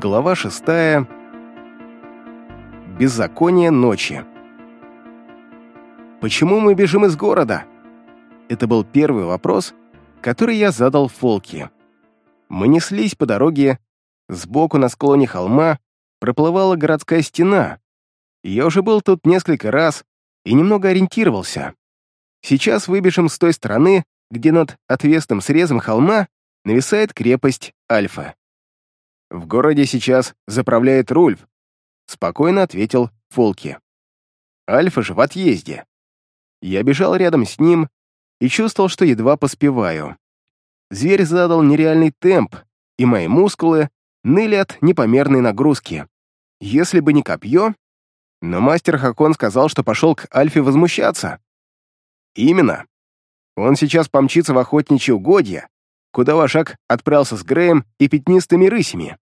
Глава шестая. Беззаконие ночи. «Почему мы бежим из города?» Это был первый вопрос, который я задал Фолке. Мы неслись по дороге, сбоку на склоне холма проплывала городская стена. Я уже был тут несколько раз и немного ориентировался. Сейчас выбежим с той стороны, где над отвесным срезом холма нависает крепость Альфа. «В городе сейчас заправляет Рульф», — спокойно ответил Фолки. «Альфа же в отъезде». Я бежал рядом с ним и чувствовал, что едва поспеваю. Зверь задал нереальный темп, и мои мускулы ныли от непомерной нагрузки. Если бы не копье... Но мастер Хакон сказал, что пошел к Альфе возмущаться. Именно. Он сейчас помчится в охотничьи угодья, куда вожак отправился с Греем и пятнистыми рысями.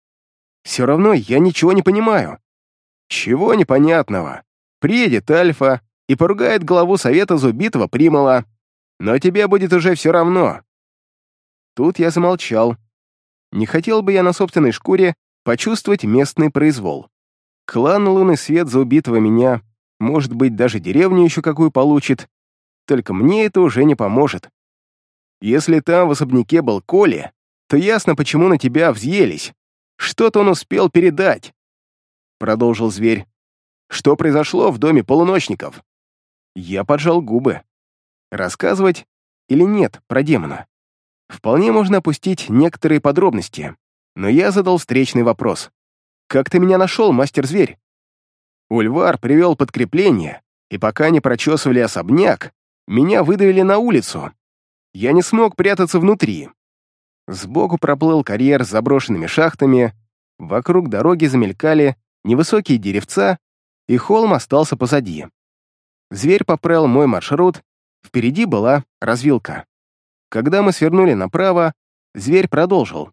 Все равно я ничего не понимаю. Чего непонятного? Приедет Альфа и поругает главу совета за убитого Примала. Но тебе будет уже все равно. Тут я замолчал. Не хотел бы я на собственной шкуре почувствовать местный произвол. Клан Лунный Свет за убитого меня, может быть, даже деревню еще какую получит, только мне это уже не поможет. Если там в особняке был Коля, то ясно, почему на тебя взъелись. Что-то он успел передать. Продолжил зверь. Что произошло в доме полуночников? Я поджал губы. Рассказывать или нет про демона? Вполне можно опустить некоторые подробности, но я задал встречный вопрос. «Как ты меня нашел, мастер-зверь?» Ульвар привел подкрепление, и пока не прочесывали особняк, меня выдавили на улицу, я не смог прятаться внутри. Сбоку проплыл карьер с заброшенными шахтами, вокруг дороги замелькали невысокие деревца, и холм остался позади. Зверь поправил мой маршрут, впереди была развилка. Когда мы свернули направо, зверь продолжил.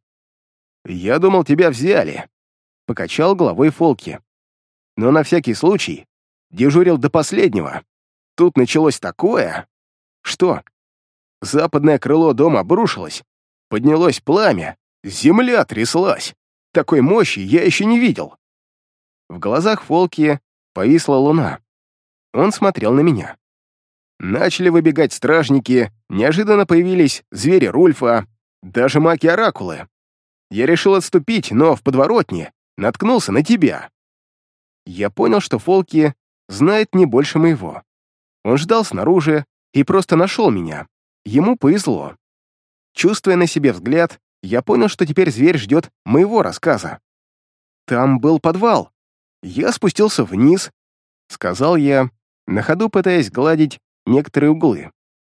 «Я думал, тебя взяли», — покачал головой Фолки. «Но на всякий случай дежурил до последнего. Тут началось такое...» «Что?» Западное крыло дома обрушилось, поднялось пламя, земля тряслась. Такой мощи я еще не видел. В глазах Фолки повисла луна. Он смотрел на меня. Начали выбегать стражники, неожиданно появились звери Рульфа, даже маки-оракулы. Я решил отступить, но в подворотне наткнулся на тебя. Я понял, что Фолки знает не больше моего. Он ждал снаружи и просто нашел меня. Ему повезло. Чувствуя на себе взгляд, я понял, что теперь зверь ждет моего рассказа. Там был подвал. Я спустился вниз, сказал я, на ходу пытаясь гладить некоторые углы.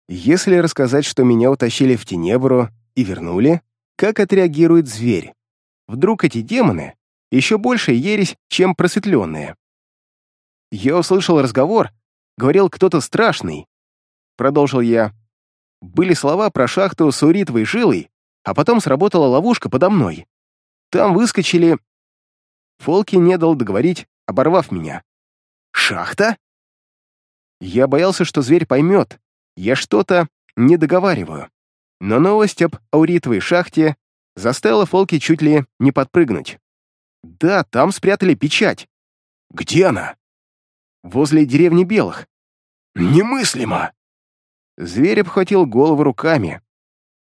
Если рассказать, что меня утащили в Тенебру и вернули, как отреагирует зверь? Вдруг эти демоны еще больше ересь, чем просветленные? Я услышал разговор, говорил кто-то страшный. Продолжил я. Были слова про шахту с уритовой жилой, а потом сработала ловушка подо мной. Там выскочили... Фолки не дал договорить, оборвав меня. «Шахта?» Я боялся, что зверь поймет. Я что-то не договариваю. Но новость об ауритовой шахте заставила Фолки чуть ли не подпрыгнуть. Да, там спрятали печать. Где она? Возле деревни Белых. Немыслимо! Зверь обхватил голову руками.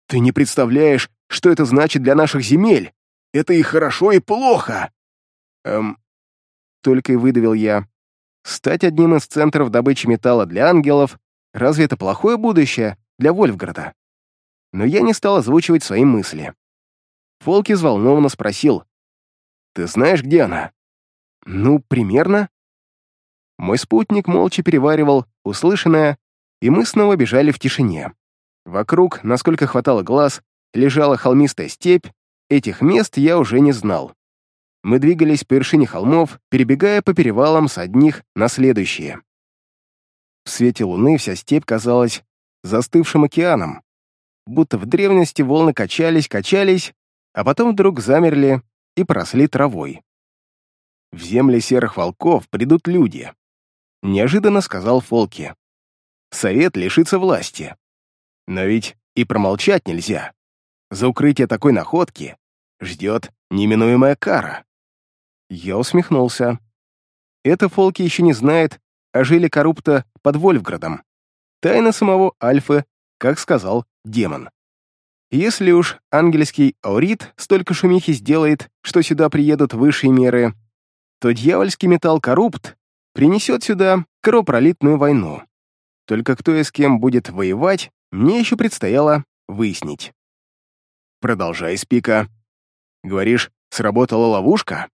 «Ты не представляешь, что это значит для наших земель! Это и хорошо, и плохо!» «Эм...» Только и выдавил я. «Стать одним из центров добычи металла для ангелов — разве это плохое будущее для Вольфграда?» Но я не стал озвучивать свои мысли. Фолки взволнованно спросил. «Ты знаешь, где она?» «Ну, примерно». Мой спутник молча переваривал услышанное и мы снова бежали в тишине. Вокруг, насколько хватало глаз, лежала холмистая степь, этих мест я уже не знал. Мы двигались по вершине холмов, перебегая по перевалам с одних на следующие. В свете луны вся степь казалась застывшим океаном, будто в древности волны качались, качались, а потом вдруг замерли и поросли травой. «В земли серых волков придут люди», — неожиданно сказал Фолки совет лишится власти. Но ведь и промолчать нельзя. За укрытие такой находки ждет неминуемая кара. Я усмехнулся. Это Фолки еще не знает о жиле коррупта под Вольфградом. Тайна самого Альфы, как сказал демон. Если уж ангельский аурит столько шумихи сделает, что сюда приедут высшие меры, то дьявольский металл коррупт принесет сюда кровопролитную войну. Только кто и с кем будет воевать, мне еще предстояло выяснить. Продолжай, Спика. Говоришь, сработала ловушка?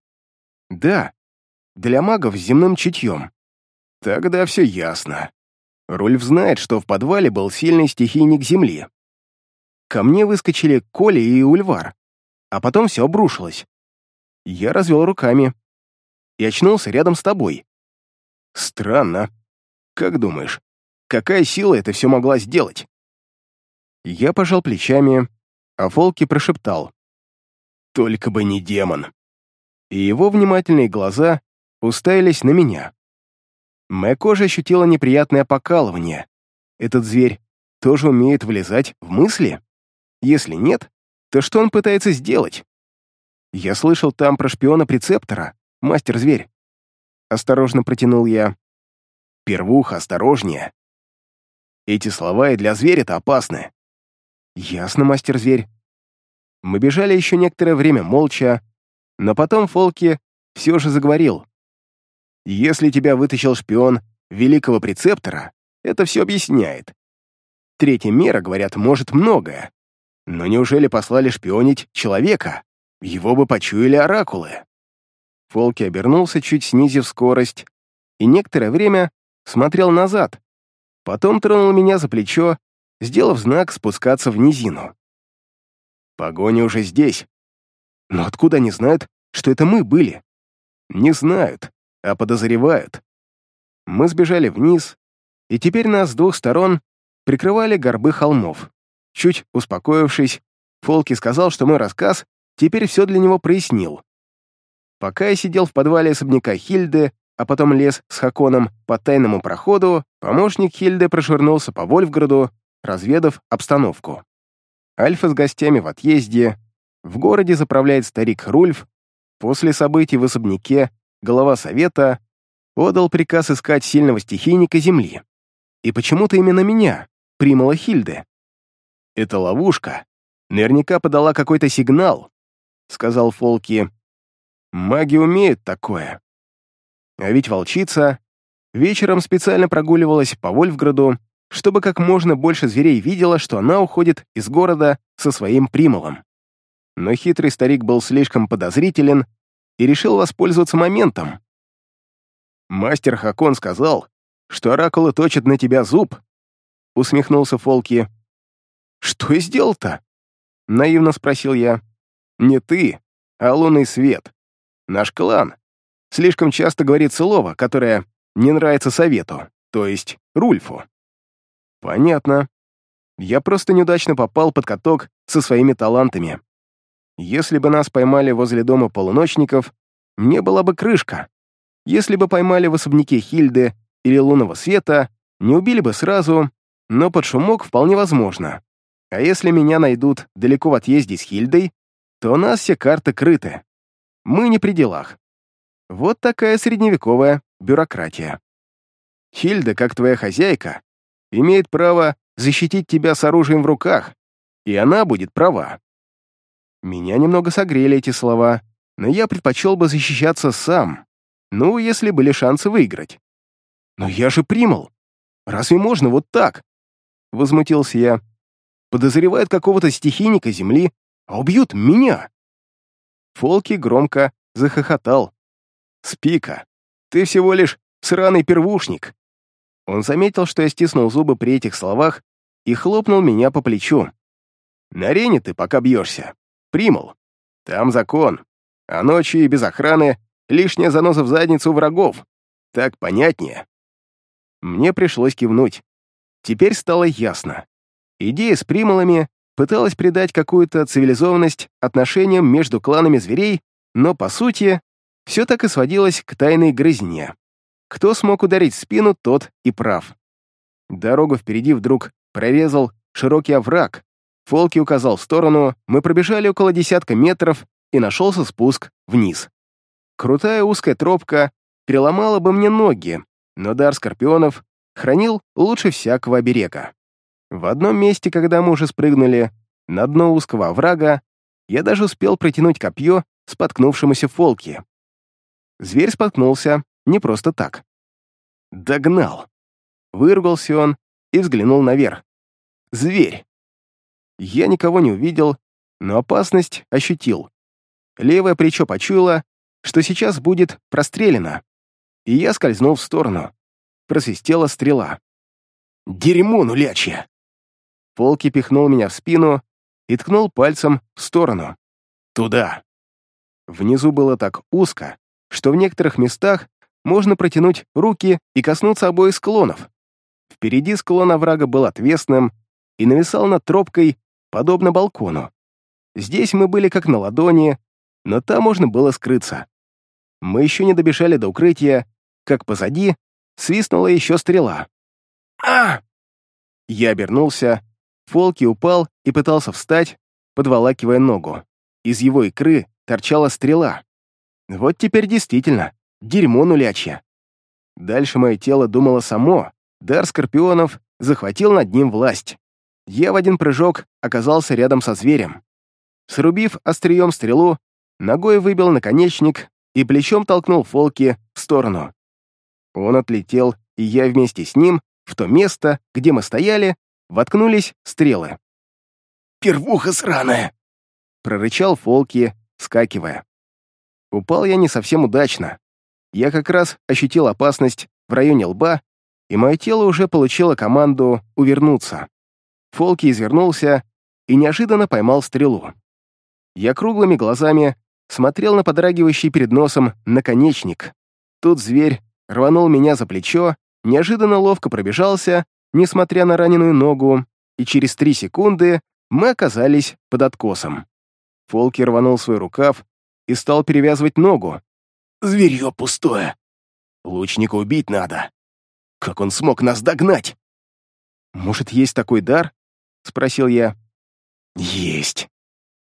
Да. Для магов с земным чутьем. Тогда все ясно. Рульф знает, что в подвале был сильный стихийник Земли. Ко мне выскочили Коля и Ульвар, а потом все обрушилось. Я развел руками и очнулся рядом с тобой. Странно. Как думаешь, какая сила это все могла сделать? Я пожал плечами, а Фолки прошептал. Только бы не демон. И его внимательные глаза уставились на меня. Моя кожа ощутила неприятное покалывание. Этот зверь тоже умеет влезать в мысли? Если нет, то что он пытается сделать? Я слышал там про шпиона-прецептора, мастер-зверь. Осторожно протянул я. Первуха, осторожнее. Эти слова и для зверя-то опасны. Ясно, мастер-зверь. Мы бежали еще некоторое время молча, но потом Фолки все же заговорил. Если тебя вытащил шпион великого прецептора, это все объясняет. Третья мера, говорят, может многое. Но неужели послали шпионить человека? Его бы почуяли оракулы. Фолки обернулся, чуть снизив скорость, и некоторое время смотрел назад. Потом тронул меня за плечо, сделав знак спускаться в низину. Погоня уже здесь. Но откуда они знают, что это мы были? Не знают а подозревают. Мы сбежали вниз, и теперь нас с двух сторон прикрывали горбы холмов. Чуть успокоившись, Фолки сказал, что мой рассказ теперь все для него прояснил. Пока я сидел в подвале особняка Хильды, а потом лез с Хаконом по тайному проходу, помощник Хильды прошвырнулся по Вольфграду, разведав обстановку. Альфа с гостями в отъезде, в городе заправляет старик Рульф, после событий в особняке глава совета, отдал приказ искать сильного стихийника Земли. И почему-то именно меня, примала Хильде. «Это ловушка. Наверняка подала какой-то сигнал», — сказал Фолки. «Маги умеют такое». А ведь волчица вечером специально прогуливалась по Вольфграду, чтобы как можно больше зверей видела, что она уходит из города со своим примолом. Но хитрый старик был слишком подозрителен и решил воспользоваться моментом. «Мастер Хакон сказал, что оракулы точат на тебя зуб», — усмехнулся Фолки. «Что я сделал-то?» — наивно спросил я. «Не ты, а лунный свет. Наш клан слишком часто говорит слово, которое не нравится совету, то есть Рульфу». «Понятно. Я просто неудачно попал под каток со своими талантами. Если бы нас поймали возле дома полуночников, мне была бы крышка. Если бы поймали в особняке Хильды или лунного света, не убили бы сразу, но под шумок вполне возможно. А если меня найдут далеко в отъезде с Хильдой, то у нас все карты крыты. Мы не при делах. Вот такая средневековая бюрократия. Хильда, как твоя хозяйка, имеет право защитить тебя с оружием в руках, и она будет права. Меня немного согрели эти слова, но я предпочел бы защищаться сам, ну, если были шансы выиграть. «Но я же примал! Разве можно вот так?» Возмутился я. «Подозревают какого-то стихийника Земли, а убьют меня!» Фолки громко захохотал. «Спика, ты всего лишь сраный первушник!» Он заметил, что я стиснул зубы при этих словах и хлопнул меня по плечу. «На арене ты пока бьешься, примал. Там закон. А ночью и без охраны лишняя заноза в задницу врагов. Так понятнее. Мне пришлось кивнуть. Теперь стало ясно. Идея с прималами пыталась придать какую-то цивилизованность отношениям между кланами зверей, но, по сути, все так и сводилось к тайной грызне. Кто смог ударить в спину, тот и прав. Дорогу впереди вдруг прорезал широкий овраг, Фолки указал в сторону, мы пробежали около десятка метров, и нашелся спуск вниз. Крутая узкая тропка переломала бы мне ноги, но дар скорпионов хранил лучше всякого оберега. В одном месте, когда мы уже спрыгнули на дно узкого оврага, я даже успел протянуть копье споткнувшемуся фолке. Зверь споткнулся не просто так. Догнал. Выругался он и взглянул наверх. Зверь. Я никого не увидел, но опасность ощутил. Левое плечо почуяло, что сейчас будет прострелено, и я скользнул в сторону. Просвистела стрела. «Дерьмо нулячье!» Фолки пихнул меня в спину и ткнул пальцем в сторону. «Туда!» Внизу было так узко, что в некоторых местах можно протянуть руки и коснуться обоих склонов. Впереди склон оврага был отвесным и нависал над тропкой, подобно балкону. Здесь мы были как на ладони, но там можно было скрыться. Мы еще не добежали до укрытия, как позади свистнула еще стрела. а Я обернулся, Фолки упал и пытался встать, подволакивая ногу. Из его икры торчала стрела. Вот теперь действительно, дерьмо нулячье. Дальше мое тело думало само, дар скорпионов захватил над ним власть. Я в один прыжок оказался рядом со зверем. Срубив острием стрелу, ногой выбил наконечник и плечом толкнул Фолки в сторону. Он отлетел, и я вместе с ним в то место, где мы стояли, воткнулись стрелы. «Первуха сраная!» — прорычал Фолки, скакивая. Упал я не совсем удачно. Я как раз ощутил опасность в районе лба, и мое тело уже получило команду увернуться. Фолки извернулся и неожиданно поймал стрелу. Я круглыми глазами смотрел на подрагивающий перед носом наконечник. Тут зверь рванул меня за плечо, неожиданно ловко пробежался, несмотря на раненую ногу, и через три секунды мы оказались под откосом. Фолки рванул свой рукав и стал перевязывать ногу. «Зверье пустое. Лучника убить надо. Как он смог нас догнать?» «Может, есть такой дар?» — спросил я. «Есть».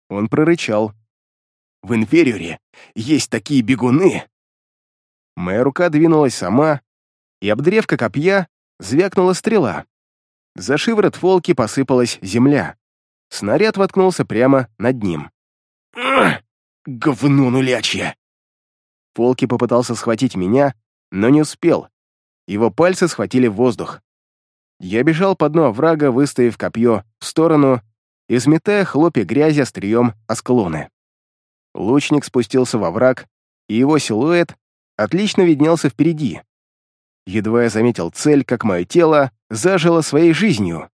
Он прорычал. «В инфериоре есть такие бегуны». Моя рука двинулась сама, и об древко копья звякнула стрела. За шиворот волки посыпалась земля. Снаряд воткнулся прямо над ним. «Говно нулячье!» Волки попытался схватить меня, но не успел. Его пальцы схватили воздух. Я бежал по дну оврага, выставив копье в сторону, изметая хлопья грязи острием о склоны. Лучник спустился во враг, и его силуэт отлично виднелся впереди. Едва я заметил цель, как мое тело зажило своей жизнью.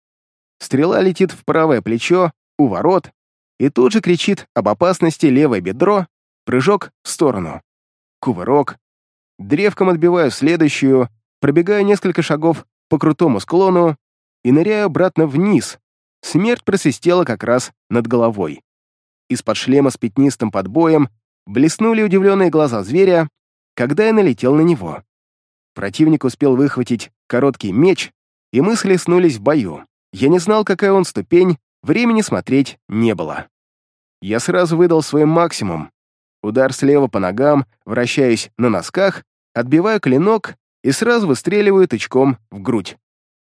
Стрела летит в правое плечо, у ворот, и тут же кричит об опасности левое бедро, прыжок в сторону. Кувырок. Древком отбиваю следующую, пробегаю несколько шагов по крутому склону и ныряю обратно вниз. Смерть просвистела как раз над головой. Из-под шлема с пятнистым подбоем блеснули удивленные глаза зверя, когда я налетел на него. Противник успел выхватить короткий меч, и мы схлестнулись в бою. Я не знал, какая он ступень, времени смотреть не было. Я сразу выдал свой максимум. Удар слева по ногам, вращаясь на носках, отбиваю клинок и сразу выстреливаю тычком в грудь.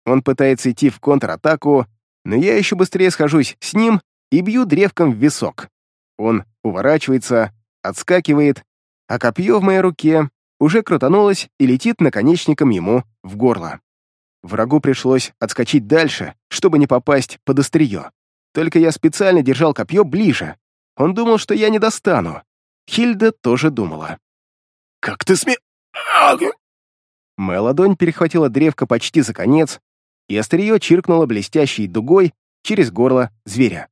Он пытается идти в контратаку, но я еще быстрее схожусь с ним и бью древком в висок. Он уворачивается, отскакивает, а копье в моей руке уже крутанулось и летит наконечником ему в горло. Врагу пришлось отскочить дальше, чтобы не попасть под острие. Только я специально держал копье ближе. Он думал, что я не достану. Хильда тоже думала. «Как ты сме...» Моя ладонь перехватила древко почти за конец, и острие чиркнуло блестящей дугой через горло зверя.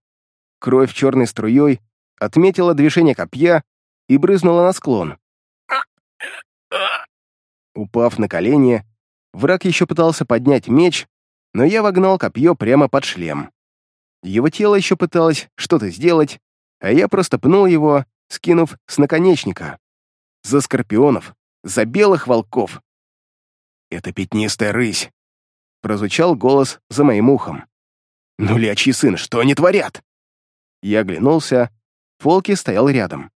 Кровь черной струей отметила движение копья и брызнула на склон. Упав на колени, враг еще пытался поднять меч, но я вогнал копье прямо под шлем. Его тело еще пыталось что-то сделать, а я просто пнул его, скинув с наконечника. За скорпионов, за белых волков. «Это пятнистая рысь», — прозвучал голос за моим ухом. «Нулячий сын, что они творят?» Я оглянулся, Фолки стоял рядом.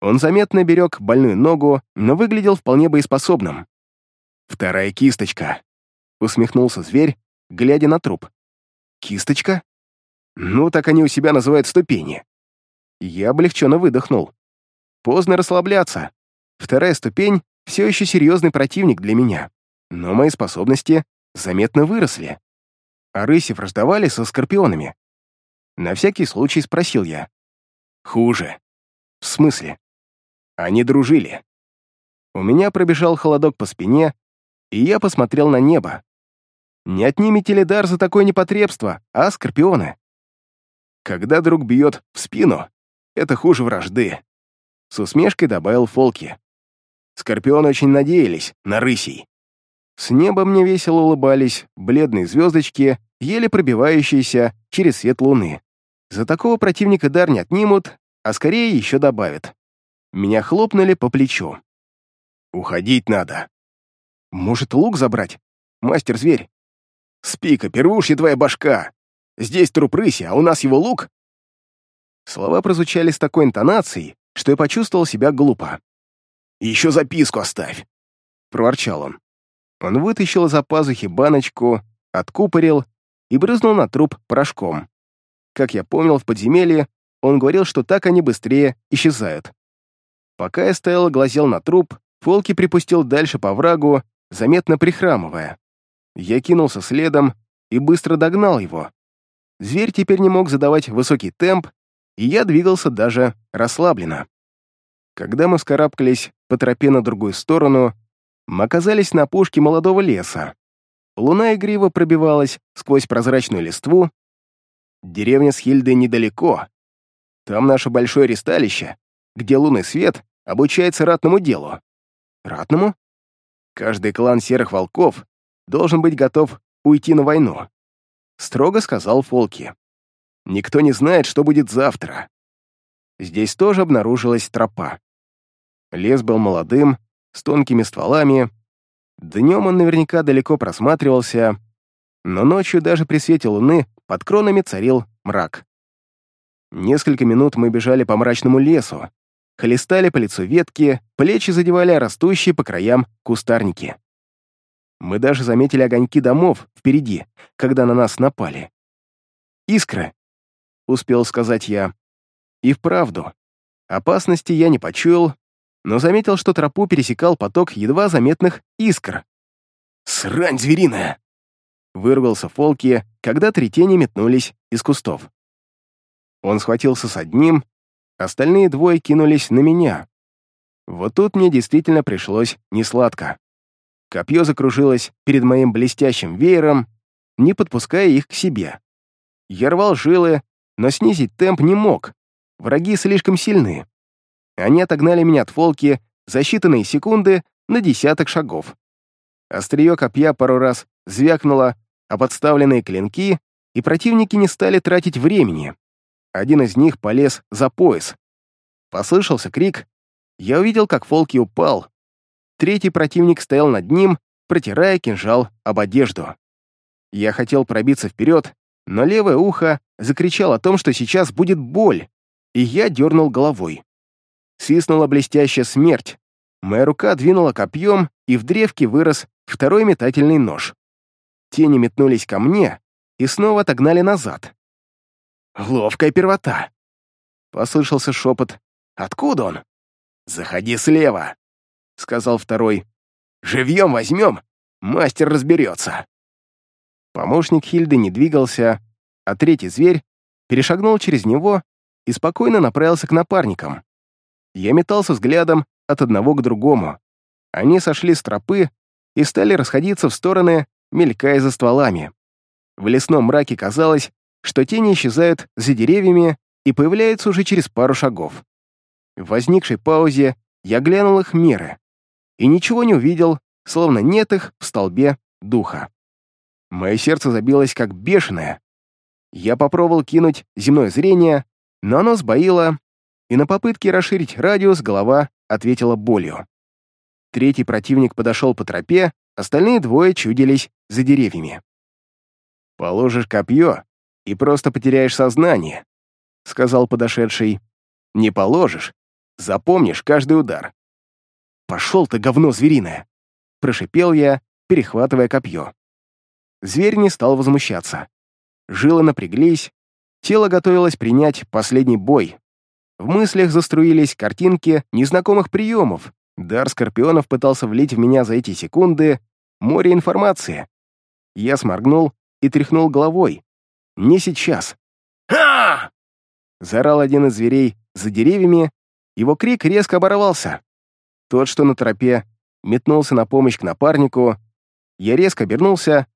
Он заметно берег больную ногу, но выглядел вполне боеспособным. «Вторая кисточка», — усмехнулся зверь, глядя на труп. «Кисточка? Ну, так они у себя называют ступени». Я облегченно выдохнул. Поздно расслабляться. Вторая ступень — все еще серьезный противник для меня, но мои способности заметно выросли. А рыси враждовали со скорпионами. На всякий случай спросил я. «Хуже». «В смысле?» Они дружили. У меня пробежал холодок по спине, и я посмотрел на небо. Не отнимите ли дар за такое непотребство, а, скорпионы? Когда друг бьет в спину, это хуже вражды. С усмешкой добавил Фолки. Скорпионы очень надеялись на рысей. С неба мне весело улыбались бледные звездочки, еле пробивающиеся через свет луны. За такого противника дар не отнимут, а скорее еще добавят. Меня хлопнули по плечу. «Уходить надо», может, лук забрать? Мастер-зверь. Спика, первушья твоя башка. Здесь труп рыси, а у нас его лук. Слова прозвучали с такой интонацией, что я почувствовал себя глупо. «Еще записку оставь!» — проворчал он. Он вытащил из-за пазухи баночку, откупорил и брызнул на труп порошком. Как я помнил, в подземелье он говорил, что так они быстрее исчезают. Пока я стоял и глазел на труп, Фолки припустил дальше по врагу, заметно прихрамывая. Я кинулся следом и быстро догнал его. Зверь теперь не мог задавать высокий темп, и я двигался даже расслабленно. Когда мы вскарабкались по тропе на другую сторону, мы оказались на опушке молодого леса. Луна игриво пробивалась сквозь прозрачную листву. Деревня с Хильдой недалеко. Там наше большое ресталище, где лунный свет обучается ратному делу. Ратному? Каждый клан Серых Волков должен быть готов уйти на войну», — строго сказал Фолки. «Никто не знает, что будет завтра». Здесь тоже обнаружилась тропа. Лес был молодым, с тонкими стволами. Днем он наверняка далеко просматривался, но ночью даже при свете луны под кронами царил мрак. Несколько минут мы бежали по мрачному лесу, хлестали по лицу ветки, плечи задевали растущие по краям кустарники. Мы даже заметили огоньки домов впереди, когда на нас напали. «Искра», — успел сказать я. И вправду, опасности я не почуял, но заметил, что тропу пересекал поток едва заметных искр. «Срань звериная!» — вырвался Фолки, когда три тени метнулись из кустов. Он схватился с одним, Остальные двое кинулись на меня. Вот тут мне действительно пришлось несладко. Копье закружилось перед моим блестящим веером, не подпуская их к себе. Я рвал жилы, но снизить темп не мог. Враги слишком сильны. Они отогнали меня от волки за считанные секунды на десяток шагов. Острие копья пару раз звякнуло о подставленные клинки, и противники не стали тратить времени. Один из них полез за пояс. Послышался крик. Я увидел, как Фолки упал. Третий противник стоял над ним, протирая кинжал об одежду. Я хотел пробиться вперед, но левое ухо закричало о том, что сейчас будет боль, и я дернул головой. Свистнула блестящая смерть. Моя рука двинула копьем, и в древке вырос второй метательный нож. Тени метнулись ко мне и снова отогнали назад. Ловкая первота. Послышался шепот. Откуда он? Заходи слева, сказал второй. Живьем возьмем, мастер разберется. Помощник Хильды не двигался, а третий зверь перешагнул через него и спокойно направился к напарникам. Я метался взглядом от одного к другому. Они сошли с тропы и стали расходиться в стороны, мелькая за стволами. В лесном мраке казалось, что тени исчезают за деревьями и появляются уже через пару шагов. В возникшей паузе я глянул их меры и ничего не увидел, словно нет их в столбе духа. Мое сердце забилось как бешеное. Я попробовал кинуть земное зрение, но оно сбоило, и на попытке расширить радиус голова ответила болью. Третий противник подошел по тропе, остальные двое чудились за деревьями. «Положишь копье, и просто потеряешь сознание», — сказал подошедший. «Не положишь, Запомнишь каждый удар. «Пошел ты, говно звериное!» — прошипел я, перехватывая копье. Зверь не стал возмущаться. Жилы напряглись, тело готовилось принять последний бой. В мыслях заструились картинки незнакомых приемов. Дар Скорпионов пытался влить в меня за эти секунды море информации. Я сморгнул и тряхнул головой. Не сейчас. «Ха!» Заорал один из зверей за деревьями, его крик резко оборвался. Тот, что на тропе, метнулся на помощь к напарнику. Я резко обернулся,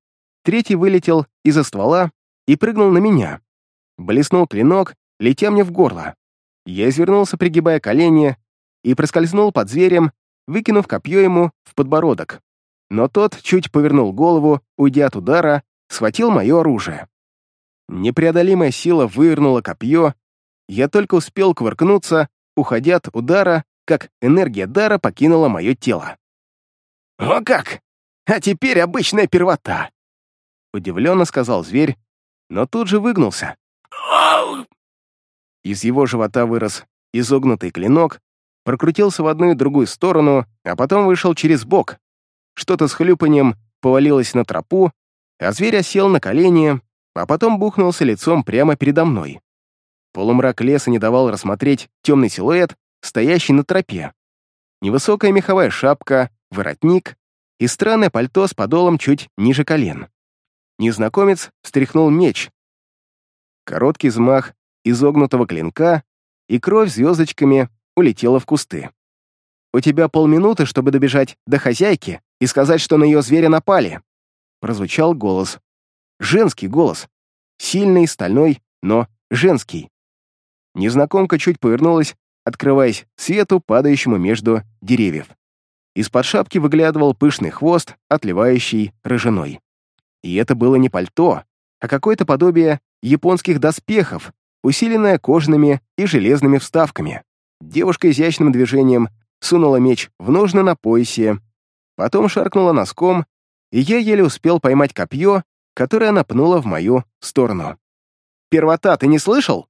третий вылетел из-за ствола и прыгнул на меня. Блеснул клинок, летя мне в горло. Я извернулся, пригибая колени, и проскользнул под зверем, выкинув копье ему в подбородок. Но тот чуть повернул голову, уйдя от удара, схватил мое оружие. Непреодолимая сила вывернула копье, я только успел кувыркнуться, уходя от удара, как энергия дара покинула мое тело. «О как! А теперь обычная первота!» Удивленно сказал зверь, но тут же выгнулся. Из его живота вырос изогнутый клинок, прокрутился в одну и другую сторону, а потом вышел через бок. Что-то с хлюпанием повалилось на тропу, а зверь осел на колени, а потом бухнулся лицом прямо передо мной. Полумрак леса не давал рассмотреть темный силуэт, стоящий на тропе. Невысокая меховая шапка, воротник и странное пальто с подолом чуть ниже колен. Незнакомец встряхнул меч. Короткий взмах изогнутого клинка, и кровь звездочками улетела в кусты. «У тебя полминуты, чтобы добежать до хозяйки и сказать, что на ее зверя напали», прозвучал голос. Женский голос. Сильный, стальной, но женский. Незнакомка чуть повернулась, открываясь свету, падающему между деревьев. Из-под шапки выглядывал пышный хвост, отливающий рыжиной. И это было не пальто, а какое-то подобие японских доспехов, усиленное кожаными и железными вставками. Девушка изящным движением сунула меч в ножны на поясе, потом шаркнула носком, и я еле успел поймать копье, которое она пнула в мою сторону. «Первота, ты не слышал?»